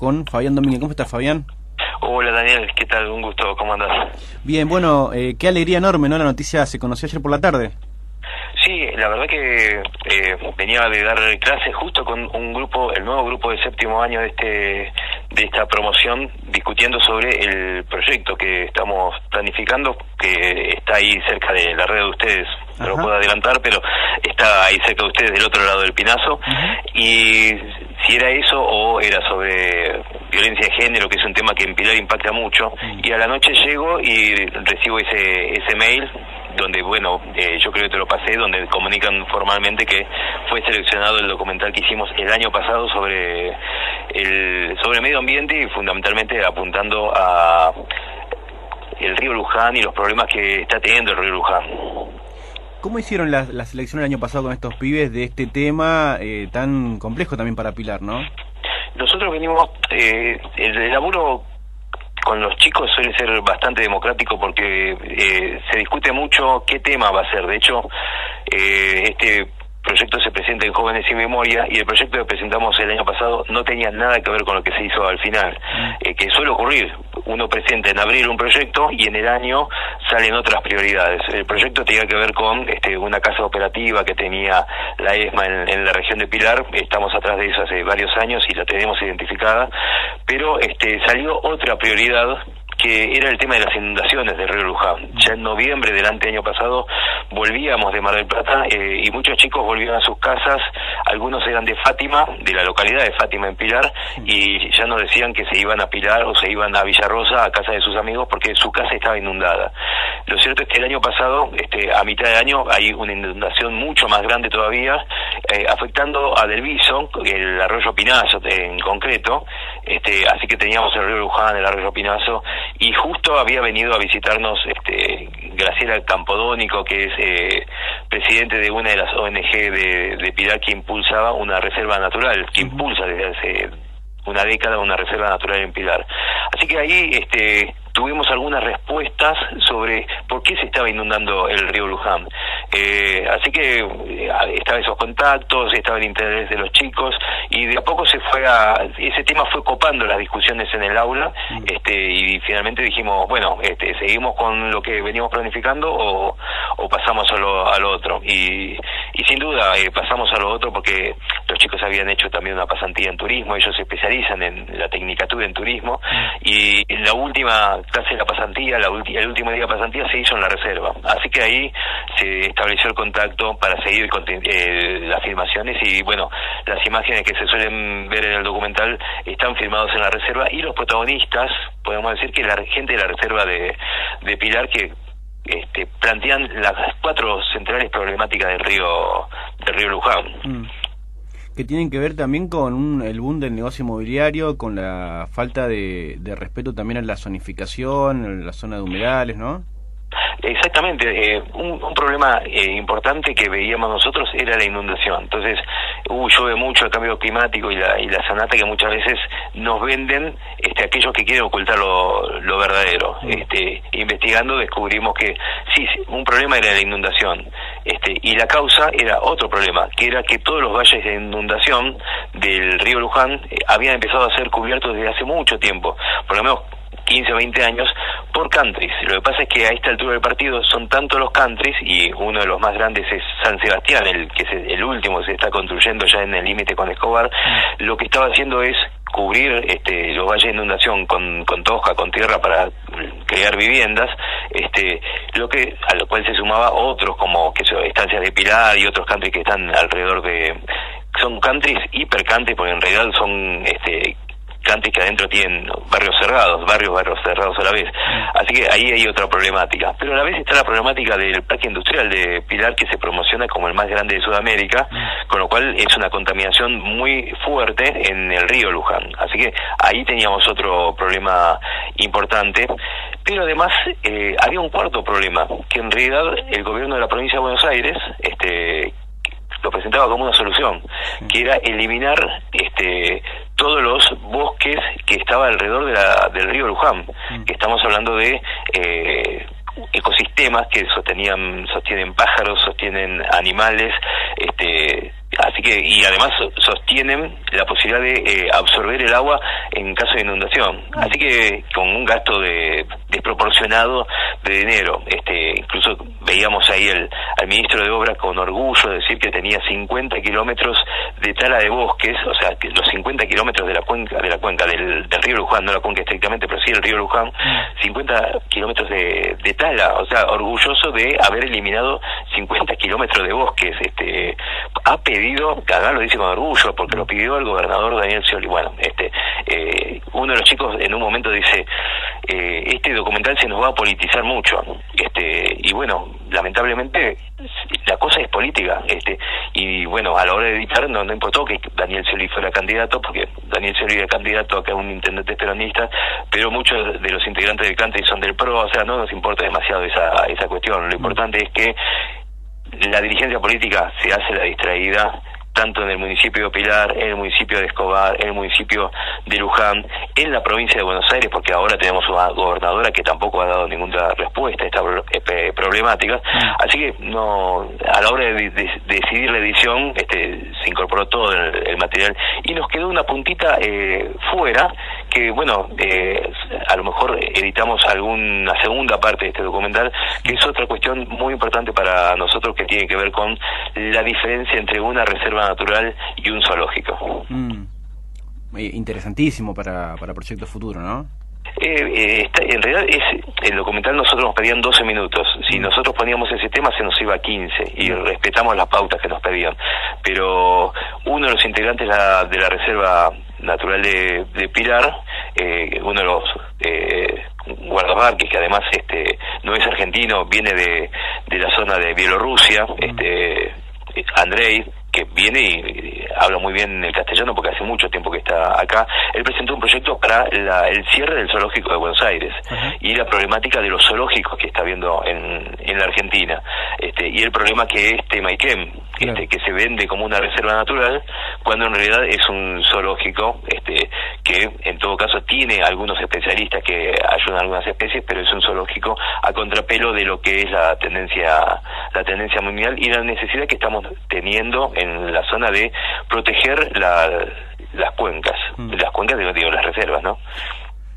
con Fabián Domínguez. ¿Cómo estás, Fabián? Hola Daniel, ¿qué tal? Un gusto, ¿cómo andás? Bien, bueno, eh, qué alegría enorme, ¿no? La noticia se conoció ayer por la tarde. Sí, la verdad que eh, venía de dar clases justo con un grupo, el nuevo grupo de séptimo año de este de esta promoción, discutiendo sobre el proyecto que estamos planificando, que está ahí cerca de la red de ustedes, no lo puedo adelantar, pero está ahí cerca de ustedes del otro lado del Pinazo, y si era eso o era sobre violencia de género, que es un tema que en Pilar impacta mucho, y a la noche llego y recibo ese, ese mail donde, bueno, eh, yo creo que te lo pasé, donde comunican formalmente que fue seleccionado el documental que hicimos el año pasado sobre el sobre medio ambiente y fundamentalmente apuntando a el río Luján y los problemas que está teniendo el río Luján. ¿Cómo hicieron la, la selección el año pasado con estos pibes de este tema eh, tan complejo también para Pilar, no? Nosotros venimos, eh, el laburo con los chicos suele ser bastante democrático porque eh, se discute mucho qué tema va a ser. De hecho, eh, este proyecto se presenta en Jóvenes sin Memoria y el proyecto que presentamos el año pasado no tenía nada que ver con lo que se hizo al final, mm. eh, que suele ocurrir. Uno presenta en abril un proyecto y en el año salen otras prioridades. El proyecto tenía que ver con este, una casa operativa que tenía la ESMA en, la región de Pilar, estamos atrás de eso hace varios años y la tenemos identificada, pero este, salió otra prioridad que era el tema de las inundaciones del río Luján. Ya en noviembre del año pasado volvíamos de Mar del Plata eh, y muchos chicos volvían a sus casas, algunos eran de Fátima, de la localidad de Fátima en Pilar, y ya nos decían que se iban a Pilar o se iban a Villarrosa, a casa de sus amigos, porque su casa estaba inundada. Lo cierto es que el año pasado, este, a mitad de año, hay una inundación mucho más grande todavía, eh, afectando a Delviso, el arroyo Pinazo en concreto, este, así que teníamos el río Luján, el arroyo Pinazo, y justo había venido a visitarnos este, Graciela Campodónico, que es eh, presidente de una de las ONG de, de Pilar que impulsaba una reserva natural, que impulsa desde hace una década una reserva natural en Pilar. Así que ahí este, tuvimos algunas respuestas sobre por qué se estaba inundando el río Luján. Eh, así que eh, estaba esos contactos, estaba el interés de los chicos y de a poco se fue a ese tema fue copando las discusiones en el aula mm. este y finalmente dijimos bueno este seguimos con lo que veníamos planificando o, o pasamos a lo, al otro y, y sin duda eh, pasamos a lo otro porque los chicos habían hecho también una pasantía en turismo ellos se especializan en la tecnicatura en turismo y en la última clase de la pasantía la el último día de pasantía se hizo en la reserva. Así que ahí se estableció el contacto para seguir con eh, las filmaciones y bueno las imágenes que se suelen ver en el documental están filmados en la reserva y los protagonistas, podemos decir que la gente de la reserva de, de Pilar que este, plantean las cuatro centrales problemáticas del río del río Luján. Mm. Que tienen que ver también con el boom del negocio inmobiliario, con la falta de, de respeto también a la zonificación, en la zona de humedales, ¿no? Exactamente, eh, un, problema eh, importante que veíamos nosotros era la inundación. Entonces, uh, llueve mucho el cambio climático y la, y la sanata que muchas veces nos venden este, aquellos que quieren ocultar lo, lo verdadero. Este, investigando descubrimos que sí, un problema era la inundación. Este, y la causa era otro problema, que era que todos los valles de inundación del río Luján eh, habían empezado a ser cubiertos desde hace mucho tiempo, por lo menos 15 o 20 años, por countries. Lo que pasa es que a esta altura del partido son tantos los countries y uno de los más grandes es San Sebastián, el que es el último se está construyendo ya en el límite con Escobar. Lo que estaba haciendo es cubrir este, los valles de inundación con, con tosca, con tierra para crear viviendas, este, lo que a lo cual se sumaba otros como que son estancias de Pilar y otros countries que están alrededor de son countries hiper countries porque en realidad son este antes que adentro tienen barrios cerrados, barrios, barrios cerrados a la vez. Así que ahí hay otra problemática. Pero a la vez está la problemática del parque industrial de Pilar que se promociona como el más grande de Sudamérica, con lo cual es una contaminación muy fuerte en el río Luján. Así que ahí teníamos otro problema importante. Pero además eh, había un cuarto problema, que en realidad el gobierno de la provincia de Buenos Aires, este, lo presentaba como una solución, que era eliminar este todos los que estaba alrededor de la, del río Luján, mm. que estamos hablando de eh, ecosistemas que sostenían, sostienen pájaros, sostienen animales, este, así que y además sostienen la posibilidad de eh, absorber el agua en caso de inundación. Así que con un gasto de desproporcionado de dinero este incluso veíamos ahí el al ministro de obras con orgullo decir que tenía 50 kilómetros de tala de bosques o sea que los 50 kilómetros de la cuenca de la cuenca del, río Luján no la cuenca estrictamente pero sí el río Luján 50 kilómetros de, de tala o sea orgulloso de haber eliminado 50 kilómetros de bosques este ha pedido, además lo dice con orgullo, porque lo pidió el gobernador Daniel Scioli. Bueno, este, eh, uno de los chicos en un momento dice, eh, este documental se nos va a politizar mucho. Este, y bueno, lamentablemente la cosa es política. Este, y bueno, a la hora de editar no, no importó que Daniel Scioli fuera candidato, porque Daniel Scioli era candidato acá un intendente peronista, pero muchos de los integrantes del CANTE son del PRO, o sea, no nos importa demasiado esa, esa cuestión. Lo importante es que la dirigencia política se hace la distraída tanto en el municipio de Pilar, en el municipio de Escobar, en el municipio de Luján, en la provincia de Buenos Aires, porque ahora tenemos una gobernadora que tampoco ha dado ninguna respuesta a esta eh, problemática. Mm. Así que no a la hora de, decidir la edición este, se incorporó todo el, material y nos quedó una puntita eh, fuera que, bueno, eh, a lo mejor editamos alguna segunda parte de este documental, que es otra cuestión muy importante para nosotros que tiene que ver con la diferencia entre una reserva natural y un zoológico. Mm. Interesantísimo para, para Proyecto Futuro, ¿no? Eh, eh en realidad es el documental nosotros nos pedían 12 minutos si mm. nosotros poníamos ese tema se nos iba a 15 y mm. respetamos las pautas que nos pedían pero uno de los integrantes de la, de la reserva natural de, de Pilar eh, uno de los eh, guardaparques que además este no es argentino viene de, de la zona de Bielorrusia este Andrei que viene y, habla muy bien el castellano porque hace mucho tiempo que está acá, él presentó un proyecto para el cierre del zoológico de Buenos Aires y la problemática de los zoológicos que está viendo en, en la Argentina. Este, y el problema que es Este, que se vende como una reserva natural cuando en realidad es un zoológico este, que en todo caso tiene algunos especialistas que ayudan a algunas especies, pero es un zoológico a contrapelo de lo que es la tendencia la tendencia mundial y la necesidad que estamos teniendo en la zona de proteger las cuencas, mm. las cuencas digo las reservas, ¿no?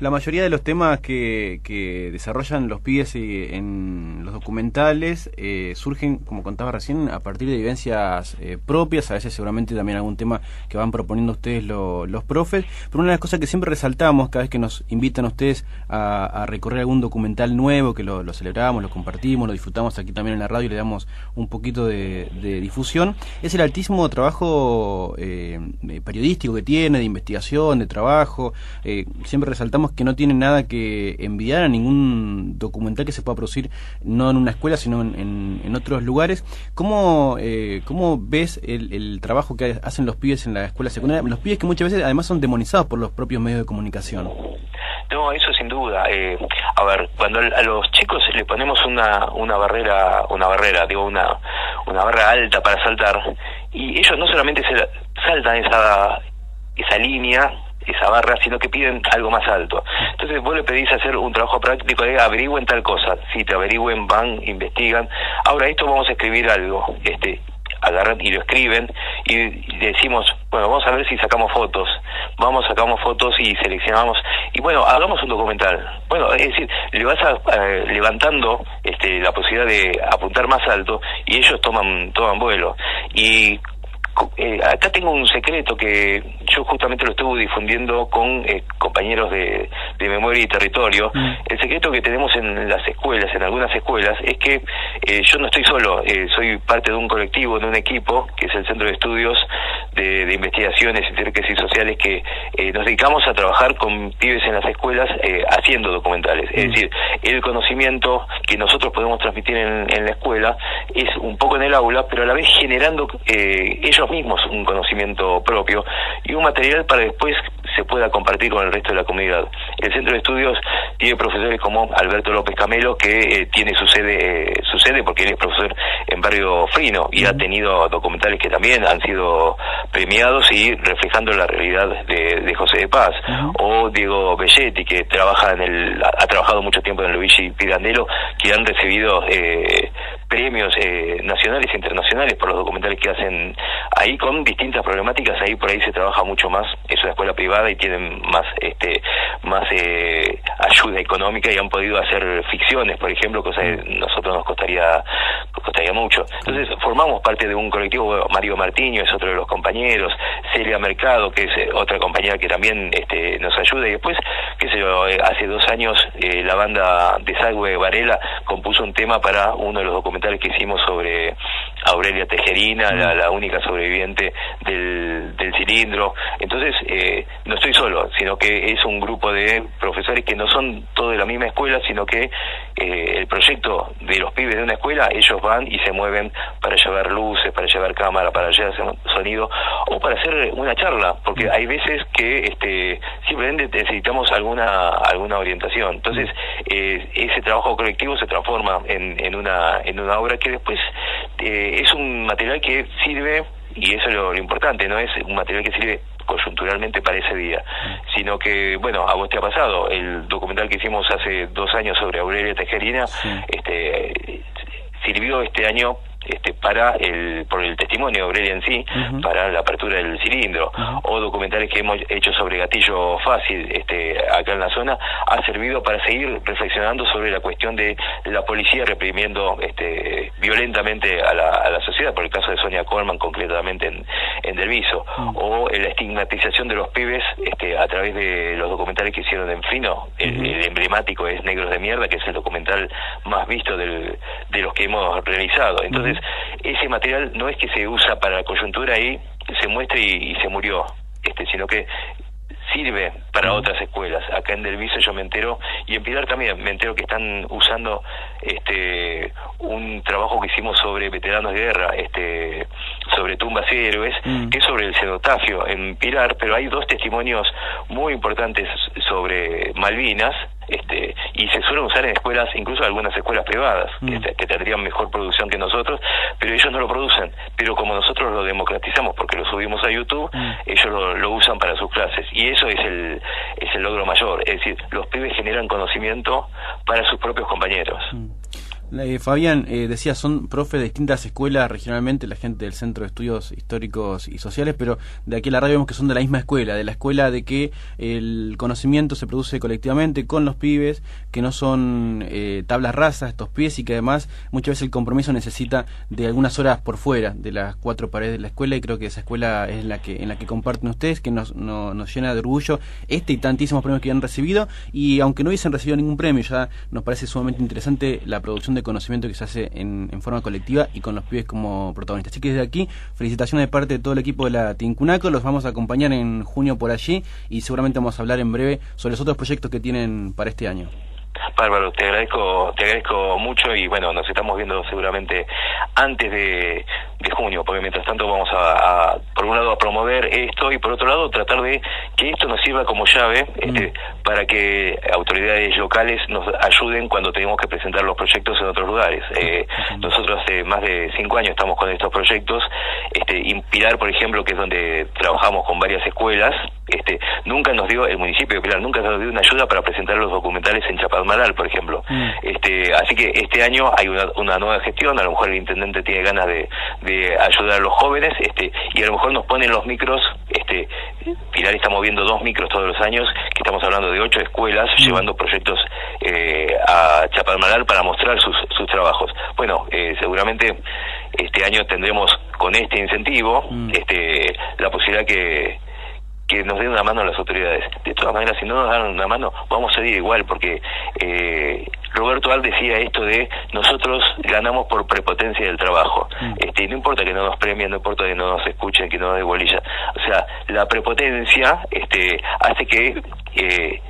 La mayoría de los temas que, que desarrollan los pibes eh, en los documentales eh, surgen, como contaba recién, a partir de vivencias eh, propias, a veces seguramente también algún tema que van proponiendo ustedes los profes, pero una de las cosas que siempre resaltamos cada vez que nos invitan ustedes a, recorrer algún documental nuevo, que lo, celebramos, lo compartimos, lo disfrutamos aquí también en la radio y le damos un poquito de difusión, es el altísimo trabajo periodístico que tiene, de investigación, de trabajo, siempre resaltamos que no tiene nada que envidiar a ningún documental que se pueda producir, no en una escuela, sino en, en, otros lugares. ¿Cómo, eh, ¿Cómo ves el, trabajo que hacen los pibes en la escuela secundaria? Los pibes que muchas veces además son demonizados por los propios medios de comunicación. No, eso sin duda. Eh, a ver, cuando a los chicos le ponemos una, una barrera, una barrera, digo, una, una barra alta para saltar, y ellos no solamente se saltan esa, esa línea, esa barra, sino que piden algo más alto. Entonces vos le pedís hacer un trabajo práctico de averigüen tal cosa, si te averigüen, van, investigan. Ahora esto vamos a escribir algo, este, agarran y lo escriben y decimos, bueno, vamos a ver si sacamos fotos, vamos, sacamos fotos y seleccionamos y bueno, hagamos un documental. Bueno, es decir, le vas a, levantando este, la posibilidad de apuntar más alto y ellos toman, toman vuelo. Y eh, acá tengo un secreto que yo justamente lo estuve difundiendo con eh, compañeros de, memoria y territorio. Mm. El secreto que tenemos en las escuelas, en algunas escuelas, es que eh, yo no estoy solo, soy parte de un colectivo, de un equipo, que es el Centro de Estudios de, Investigaciones y Sociales, que nos dedicamos a trabajar con pibes en las escuelas haciendo documentales. Es mm. decir, el conocimiento que nosotros podemos transmitir en, en, la escuela es un poco en el aula, pero a la vez generando ellos mismos un conocimiento propio y un material para después se pueda compartir con el resto de la comunidad. el centro de estudios tiene profesores como Alberto López Camelo, que eh, tiene su sede, su sede porque él es profesor en Barrio Frino y ha tenido documentales que también han sido premiados y reflejando la realidad de, José de Paz. O Diego Belletti, que trabaja en el, ha trabajado mucho tiempo en el Luigi Pirandello, que han recibido eh, premios eh, nacionales e internacionales por los documentales que hacen ahí con distintas problemáticas. Ahí por ahí se trabaja mucho más es una escuela privada y tienen más este más eh, ayuda económica y han podido hacer ficciones por ejemplo cosa que nosotros nos costaría costaría mucho. Entonces formamos parte de un colectivo Mario Martiño es otro de los compañeros Celia Mercado que es eh, otra compañera que también este nos ayuda y después qué sé yo hace dos años la banda de Sagüe Varela compuso un tema para uno de los documentales que hicimos sobre Aurelia Tejerina, la, única sobreviviente del, cilindro. Entonces, eh, no estoy solo, sino que es un grupo de profesores que no son todos de la misma escuela, sino que eh, el proyecto de los pibes de una escuela, ellos van y se mueven para llevar luces, para llevar cámara, para llevar sonido o para hacer una charla, porque hay veces que este, simplemente necesitamos alguna alguna orientación. Entonces, eh, ese trabajo colectivo se transforma en, en una en una obra que después eh, es un material que sirve, y eso es lo, importante, no es un material que sirve coyunturalmente para ese día, sino que, bueno, a vos te ha pasado, el documental que hicimos hace dos años sobre Aurelia Tejerina, este sirvió este año este, para el, por el testimonio de Aurelia en sí, para la apertura del cilindro, o documentales que hemos hecho sobre gatillo fácil este, acá en la zona, ha servido para seguir reflexionando sobre la cuestión de la policía reprimiendo este, violentamente a la, a la sociedad, por el caso de Sonia Colman concretamente en, en Delviso, o la estigmatización de los pibes este, a través de los documentales que hicieron en Frino, el, emblemático es Negros de Mierda, que es el documental más visto del, de los que hemos realizado. Entonces, ese material no es que se usa para la coyuntura y se muestre y, se murió, este, sino que sirve para otras escuelas. Acá en Delviso yo me entero, y en Pilar también me entero que están usando este un trabajo que hicimos sobre veteranos de guerra, este sobre tumbas y héroes, mm. que es sobre el cenotafio en Pilar, pero hay dos testimonios muy importantes sobre Malvinas, este, y se suelen usar en escuelas, incluso algunas escuelas privadas, que, mm. tendrían mejor producción que nosotros, pero ellos no lo producen. Pero como nosotros lo democratizamos porque lo subimos a YouTube, mm. ellos lo, usan para sus clases. Y eso es el, es el logro mayor. Es decir, los pibes generan conocimiento para sus propios compañeros. Mm. Eh, Fabián, eh, decía, son profes de distintas escuelas regionalmente, la gente del Centro de Estudios Históricos y Sociales, pero de aquí a la radio vemos que son de la misma escuela, de la escuela de que el conocimiento se produce colectivamente con los pibes, que no son eh, tablas rasas estos pies y que además muchas veces el compromiso necesita de algunas horas por fuera de las cuatro paredes de la escuela y creo que esa escuela es la que en la que comparten ustedes, que nos, nos llena de orgullo este y tantísimos premios que han recibido y aunque no hubiesen recibido ningún premio, ya nos parece sumamente interesante la producción de de conocimiento que se hace en, forma colectiva y con los pibes como protagonistas. Así que desde aquí, felicitaciones de parte de todo el equipo de la Tincunaco, los vamos a acompañar en junio por allí y seguramente vamos a hablar en breve sobre los otros proyectos que tienen para este año. Bárbaro, te agradezco, te agradezco mucho y bueno, nos estamos viendo seguramente antes de, de junio, porque mientras tanto vamos a, por un lado, a promover esto y por otro lado, tratar de que esto nos sirva como llave este, mm. para que autoridades locales nos ayuden cuando tenemos que presentar los proyectos en otros lugares. Eh, nosotros hace más de cinco años estamos con estos proyectos. Este, Pilar, por ejemplo, que es donde trabajamos con varias escuelas, este, nunca nos dio, el municipio de Pilar nunca nos dio una ayuda para presentar los documentales en Chapadmalal, por ejemplo. Mm. Este, así que este año hay una, una nueva gestión, a lo mejor el intendente tiene ganas de de ayudar a los jóvenes este y a lo mejor nos ponen los micros este Pilar está moviendo dos micros todos los años que estamos hablando de ocho escuelas mm. llevando proyectos eh, a Chapadmalal para mostrar sus, sus trabajos bueno eh, seguramente este año tendremos con este incentivo mm. este la posibilidad que que nos den una mano a las autoridades. De todas maneras, si no nos dan una mano, vamos a seguir igual, porque eh, Roberto Al decía esto de nosotros ganamos por prepotencia del trabajo. Mm. Este, no importa que no nos premien, no importa que no nos escuchen, que no nos dé bolilla. O sea, la prepotencia este, hace que eh,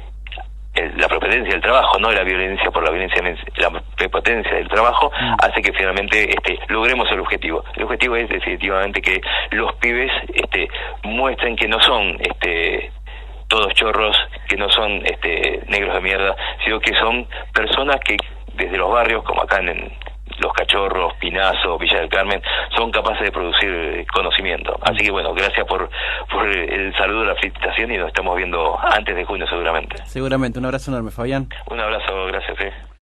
la prepotencia del trabajo, no la violencia por la violencia, la prepotencia del trabajo mm. hace que finalmente este, logremos el objetivo. El objetivo es definitivamente que los pibes este, muestren que no son este, todos chorros, que no son este, negros de mierda, sino que son personas que desde los barrios, como acá en, Los Cachorros, Pinazo, Villa del Carmen, son capaces de producir conocimiento. Así que bueno, gracias por, por el saludo, la felicitación y nos estamos viendo antes de junio seguramente. Seguramente, un abrazo enorme, Fabián. Un abrazo, gracias. Eh.